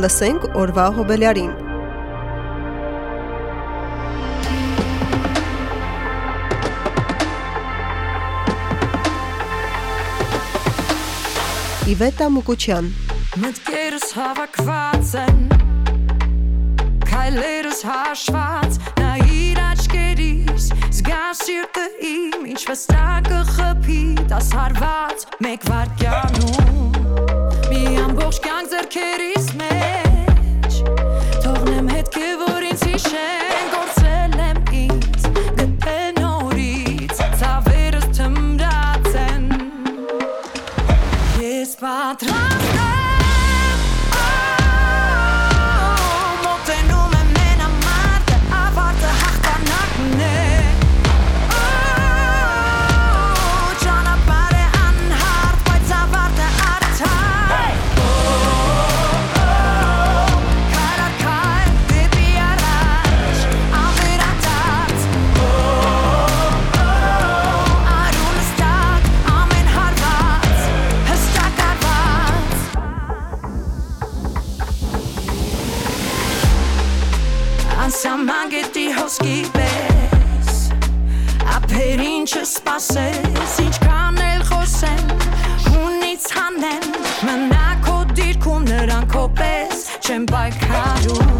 Լսենք օրվա հոբելյարին։ Իվետա Մուկուչյան Մտքերս հավաքված են Քայլերս հաշված նա իր աչքերից զգա սիրտը իմ ինչպես տակը խփի դասարված մեկ վարքյանում Մի ամբողջ կյանք ձերքերիս մեջ Թողնեմ հետքը որ ինձ հիշեն գետի հոսքի պես Ափեր ինչը սпасես ինչքան էլ խոսեն ունից հանեն մնա քո դիրքում նրան քո պես չեմ բայկարում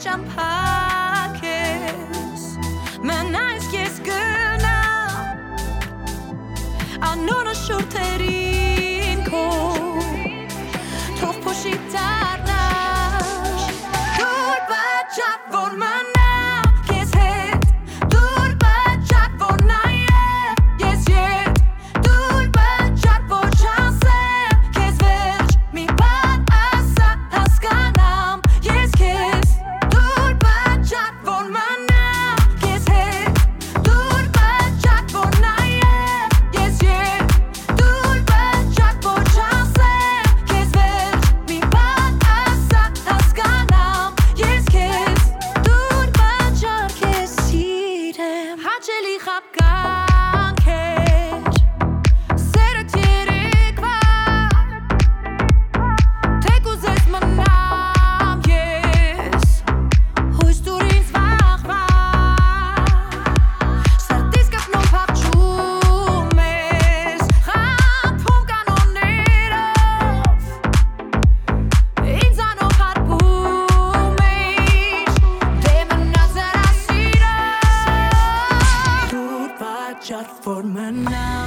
jump high kiss my nice kiss girl now. آنو را شور ترین push it down. out my night.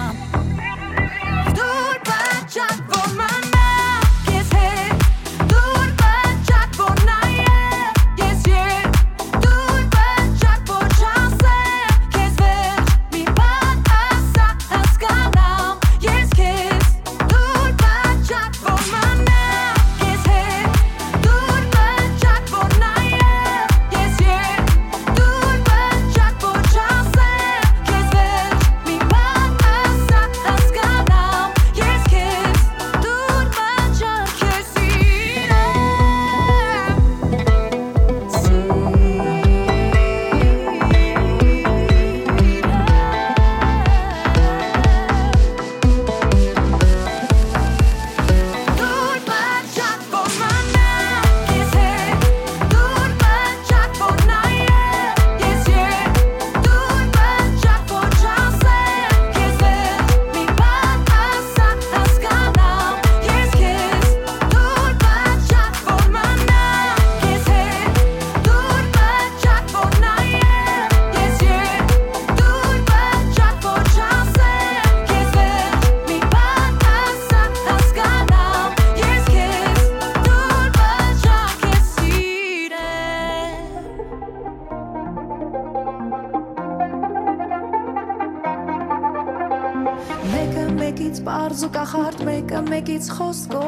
Կախարդ մեկը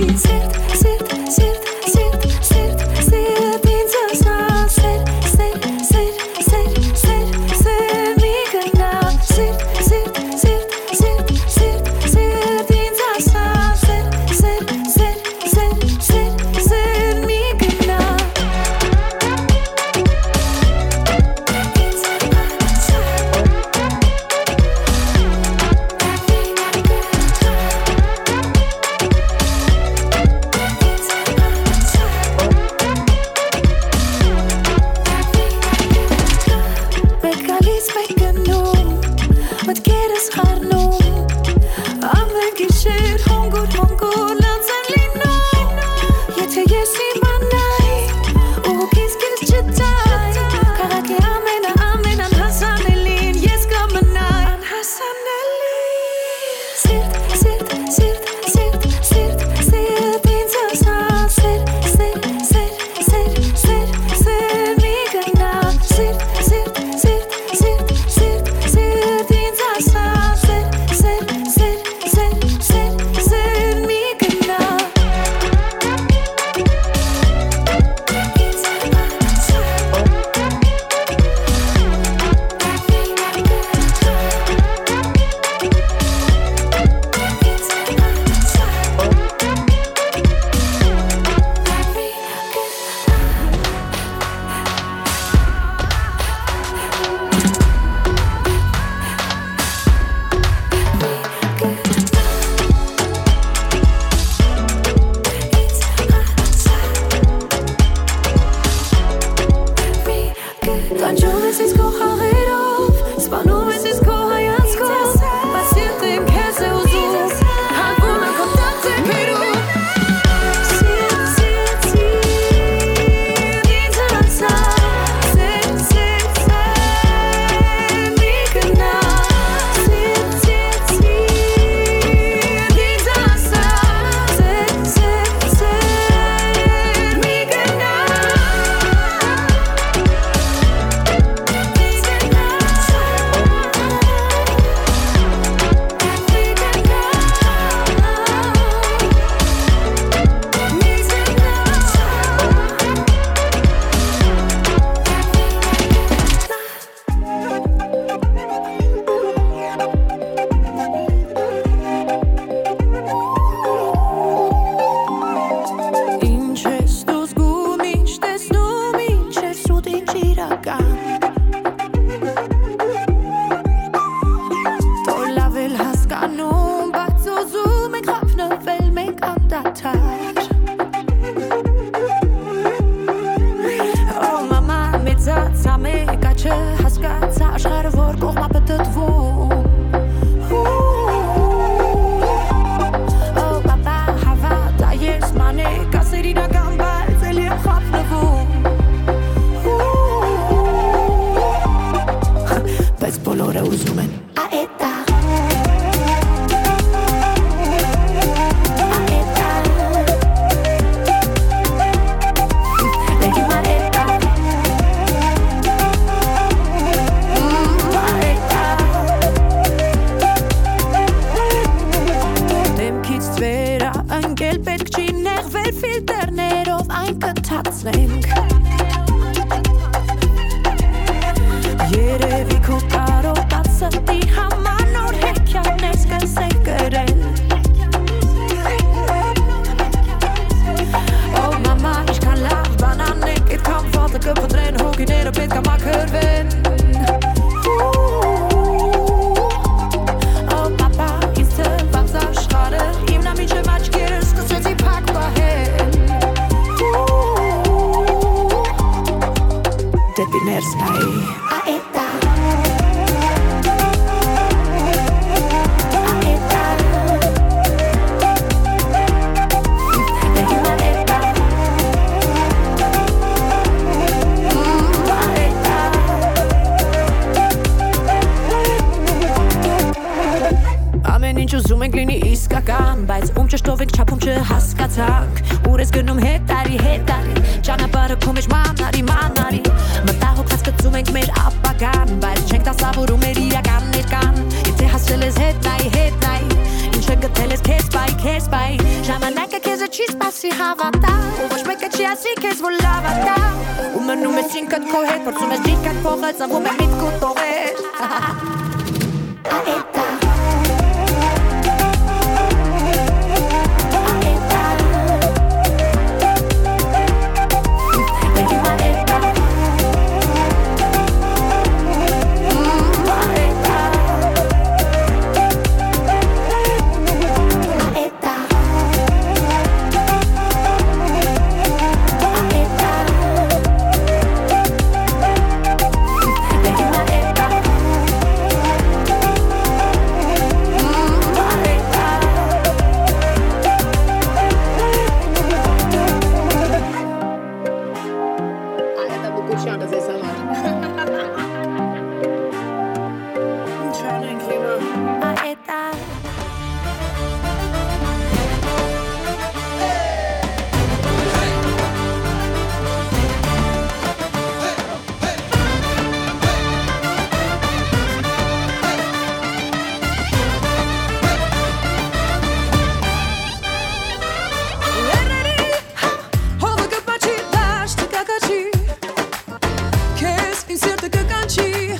beats. Մեկ գալիս մեկ գնում slang. ասի հավատա Ու ոչ մեկը չի ասի քեզ որ լավ ատա Ու մնում ես ինքդ քո հետ Փորձում ես դիրքդ փողը ծնվում է միտք ու տողեր Ա էտա incerta que canti.